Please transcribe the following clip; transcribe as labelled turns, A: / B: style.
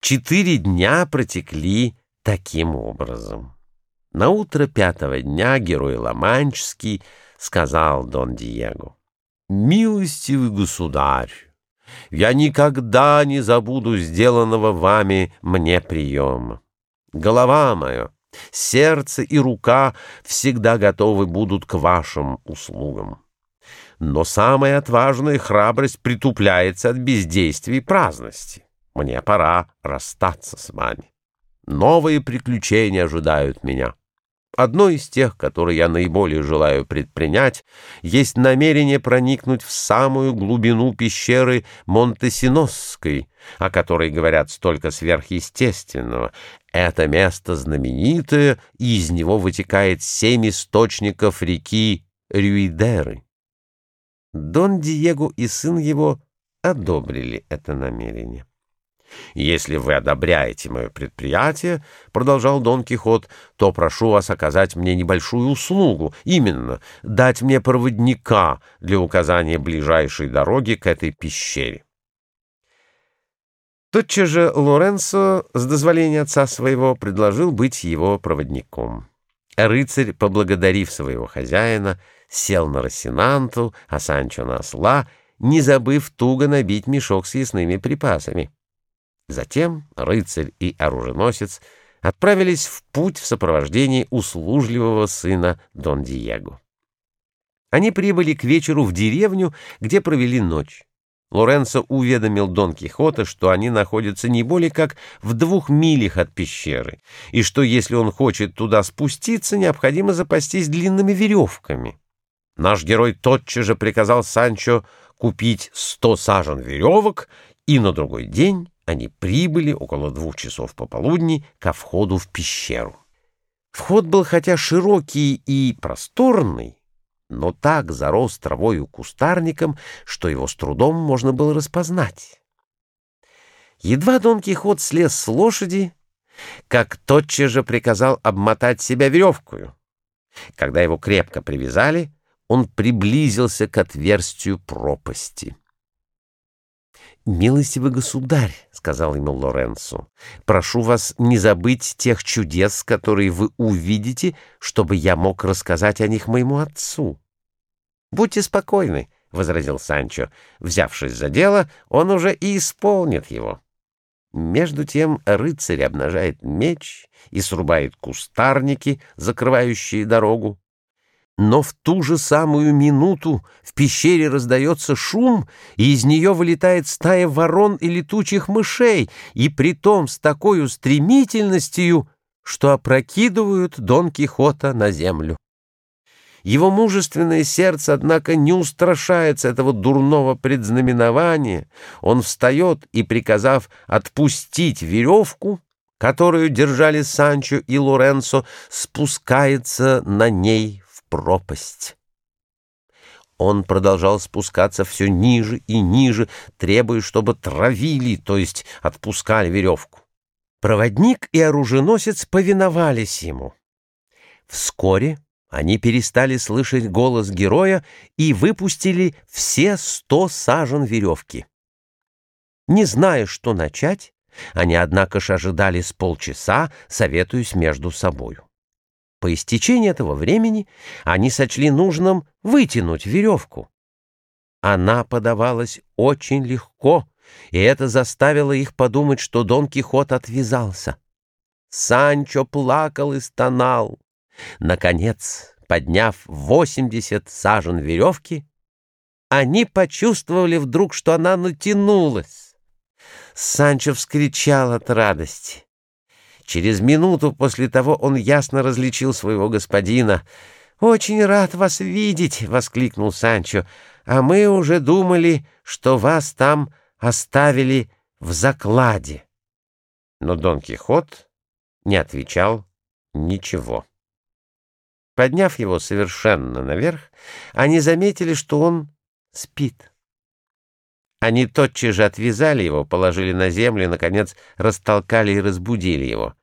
A: Четыре дня протекли таким образом. На утро пятого дня герой Ломанческий сказал Дон Диего. «Милостивый государь, я никогда не забуду сделанного вами мне приема. Голова моя, сердце и рука всегда готовы будут к вашим услугам. Но самая отважная храбрость притупляется от бездействия и праздности. Мне пора расстаться с вами. Новые приключения ожидают меня. Одно из тех, которые я наиболее желаю предпринять, есть намерение проникнуть в самую глубину пещеры Монтесиносской, о которой говорят столько сверхъестественного. Это место знаменитое, и из него вытекает семь источников реки Рюидеры. Дон Диего и сын его одобрили это намерение. «Если вы одобряете мое предприятие, — продолжал Дон Кихот, — то прошу вас оказать мне небольшую услугу, именно дать мне проводника для указания ближайшей дороги к этой пещере». Тотчас же Лоренцо, с дозволения отца своего, предложил быть его проводником. Рыцарь, поблагодарив своего хозяина, сел на Росинанту, а Санчо на осла, не забыв туго набить мешок с ясными припасами. Затем рыцарь и оруженосец отправились в путь в сопровождении услужливого сына Дон Диего. Они прибыли к вечеру в деревню, где провели ночь. Лоренцо уведомил Дон Кихота, что они находятся не более как в двух милях от пещеры, и что если он хочет туда спуститься, необходимо запастись длинными веревками. Наш герой тотчас же приказал Санчо купить сто сажен веревок, и на другой день они прибыли около двух часов пополудни ко входу в пещеру. Вход был хотя широкий и просторный, но так зарос травою кустарником, что его с трудом можно было распознать. Едва Дон Кихот слез с лошади, как тотчас же приказал обмотать себя веревкою. Когда его крепко привязали, он приблизился к отверстию пропасти. «Милостивый государь», — сказал ему Лоренцо, — «прошу вас не забыть тех чудес, которые вы увидите, чтобы я мог рассказать о них моему отцу». «Будьте спокойны», — возразил Санчо. Взявшись за дело, он уже и исполнит его. Между тем рыцарь обнажает меч и срубает кустарники, закрывающие дорогу. Но в ту же самую минуту в пещере раздается шум, и из нее вылетает стая ворон и летучих мышей, и притом с такой стремительностью, что опрокидывают Дон Кихота на землю. Его мужественное сердце, однако, не устрашается этого дурного предзнаменования. Он встает и, приказав отпустить веревку, которую держали Санчо и Лоренцо, спускается на ней пропасть. Он продолжал спускаться все ниже и ниже, требуя, чтобы травили, то есть отпускали веревку. Проводник и оруженосец повиновались ему. Вскоре они перестали слышать голос героя и выпустили все сто сажен веревки. Не зная, что начать, они, однако ж, ожидали с полчаса, советуясь между собою. По истечении этого времени они сочли нужным вытянуть веревку. Она подавалась очень легко, и это заставило их подумать, что Дон Кихот отвязался. Санчо плакал и стонал. Наконец, подняв восемьдесят сажен веревки, они почувствовали вдруг, что она натянулась. Санчо вскричал от радости. Через минуту после того он ясно различил своего господина. «Очень рад вас видеть!» — воскликнул Санчо. «А мы уже думали, что вас там оставили в закладе». Но Дон Кихот не отвечал ничего. Подняв его совершенно наверх, они заметили, что он спит. Они тотчас же отвязали его, положили на землю и, наконец, растолкали и разбудили его.